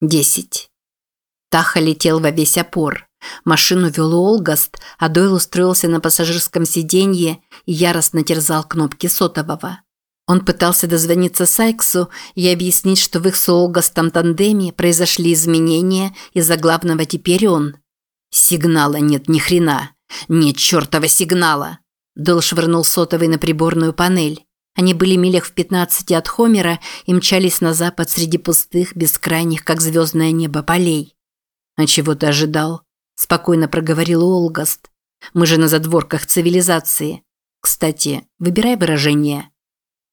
Десять. Таха летел во весь опор. Машину вел Олгаст, а Дойл устроился на пассажирском сиденье и яростно терзал кнопки сотового. Он пытался дозвониться Сайксу и объяснить, что в их с Олгастом тандеме произошли изменения из-за главного теперь он. Сигнала нет ни хрена. Нет чертова сигнала. Дойл швырнул сотовый на приборную панель. Они были милях в 15 от Хомера и мчались на запад среди пустых, бескрайних, как звездное небо, полей. «А чего ты ожидал?» – спокойно проговорил Олгаст. «Мы же на задворках цивилизации. Кстати, выбирай выражение».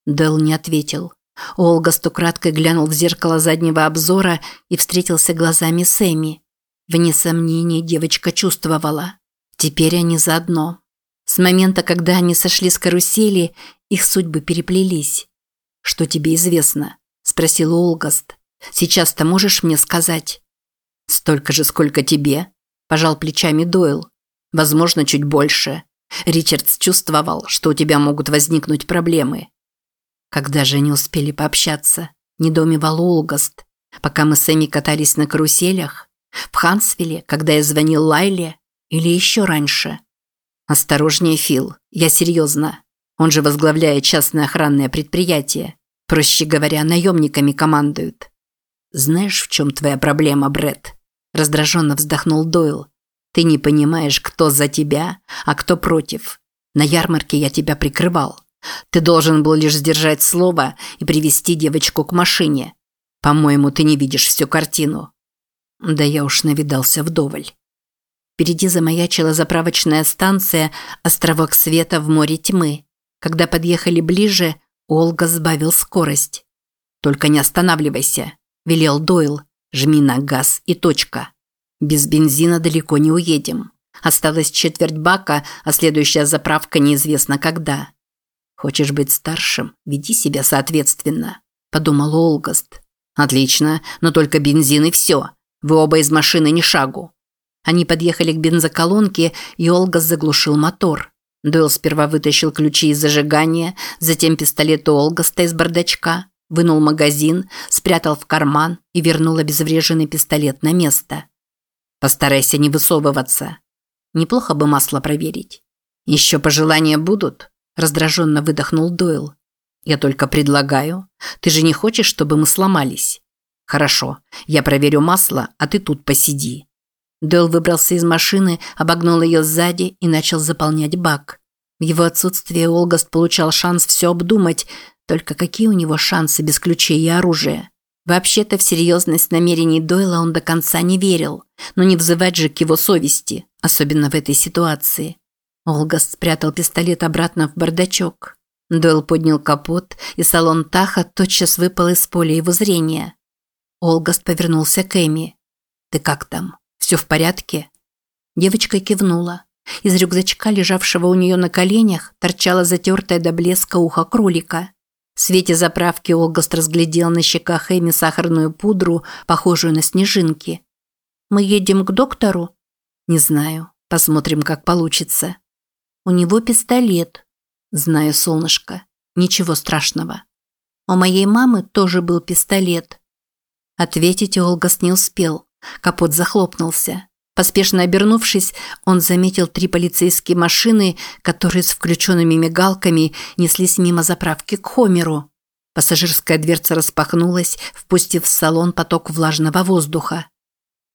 Дэл не ответил. Олгаст украдкой глянул в зеркало заднего обзора и встретился глазами с Эми. Вне сомнений девочка чувствовала. Теперь они заодно. С момента, когда они сошли с карусели, их судьбы переплелись. «Что тебе известно?» – спросил Олгаст. «Сейчас-то можешь мне сказать?» «Столько же, сколько тебе», – пожал плечами Дойл. «Возможно, чуть больше. Ричардс чувствовал, что у тебя могут возникнуть проблемы». Когда же они успели пообщаться? Недоумевал Олгаст. Пока мы с Эми катались на каруселях? В Хансвилле, когда я звонил Лайле? Или еще раньше? Осторожнее, Фил. Я серьезно. Он же возглавляет частное охранное предприятие. Проще говоря, наемниками командуют. Знаешь, в чем твоя проблема, Бред? Раздраженно вздохнул Дойл. Ты не понимаешь, кто за тебя, а кто против. На ярмарке я тебя прикрывал. Ты должен был лишь сдержать слово и привести девочку к машине. По-моему, ты не видишь всю картину. Да я уж навидался вдоволь. Впереди замаячила заправочная станция «Островок света в море тьмы». Когда подъехали ближе, Олга сбавил скорость. «Только не останавливайся», – велел Дойл. «Жми на газ и точка. Без бензина далеко не уедем. Осталось четверть бака, а следующая заправка неизвестно когда». «Хочешь быть старшим? Веди себя соответственно», – подумал Олгаст. «Отлично, но только бензин и все. Вы оба из машины ни шагу». Они подъехали к бензоколонке, и Олгаст заглушил мотор. Дойл сперва вытащил ключи из зажигания, затем пистолет Олгаста из бардачка, вынул магазин, спрятал в карман и вернул обезвреженный пистолет на место. «Постарайся не высовываться. Неплохо бы масло проверить. Еще пожелания будут?» – раздраженно выдохнул Дойл. «Я только предлагаю. Ты же не хочешь, чтобы мы сломались?» «Хорошо, я проверю масло, а ты тут посиди». Дойл выбрался из машины, обогнул ее сзади и начал заполнять бак. В его отсутствие Олгаст получал шанс все обдумать, только какие у него шансы без ключей и оружия? Вообще-то в серьезность намерений Дойла он до конца не верил, но не взывать же к его совести, особенно в этой ситуации. Олгаст спрятал пистолет обратно в бардачок. Дойл поднял капот, и салон Таха тотчас выпал из поля его зрения. Олгаст повернулся к Эми. «Ты как там?» Все в порядке?» Девочка кивнула. Из рюкзачка, лежавшего у нее на коленях, торчала затертая до блеска ухо кролика. В свете заправки Олгаст разглядел на щеках Эми сахарную пудру, похожую на снежинки. «Мы едем к доктору?» «Не знаю. Посмотрим, как получится». «У него пистолет». «Знаю, солнышко. Ничего страшного». «У моей мамы тоже был пистолет». Ответить Олгаст не успел. Капот захлопнулся. Поспешно обернувшись, он заметил три полицейские машины, которые с включенными мигалками неслись мимо заправки к Хомеру. Пассажирская дверца распахнулась, впустив в салон поток влажного воздуха.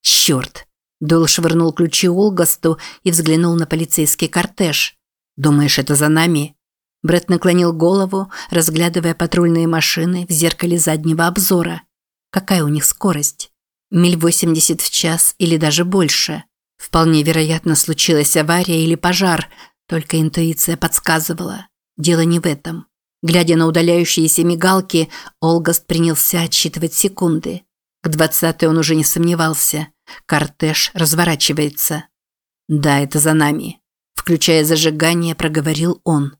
«Черт!» Дойл швырнул ключи Олгасту и взглянул на полицейский кортеж. «Думаешь, это за нами?» Брэд наклонил голову, разглядывая патрульные машины в зеркале заднего обзора. Какая у них скорость? Миль 80 в час или даже больше. Вполне вероятно, случилась авария или пожар, только интуиция подсказывала. Дело не в этом. Глядя на удаляющиеся мигалки, Олгаст принялся отсчитывать секунды. К двадцатой он уже не сомневался. Кортеж разворачивается. «Да, это за нами», – включая зажигание, проговорил он.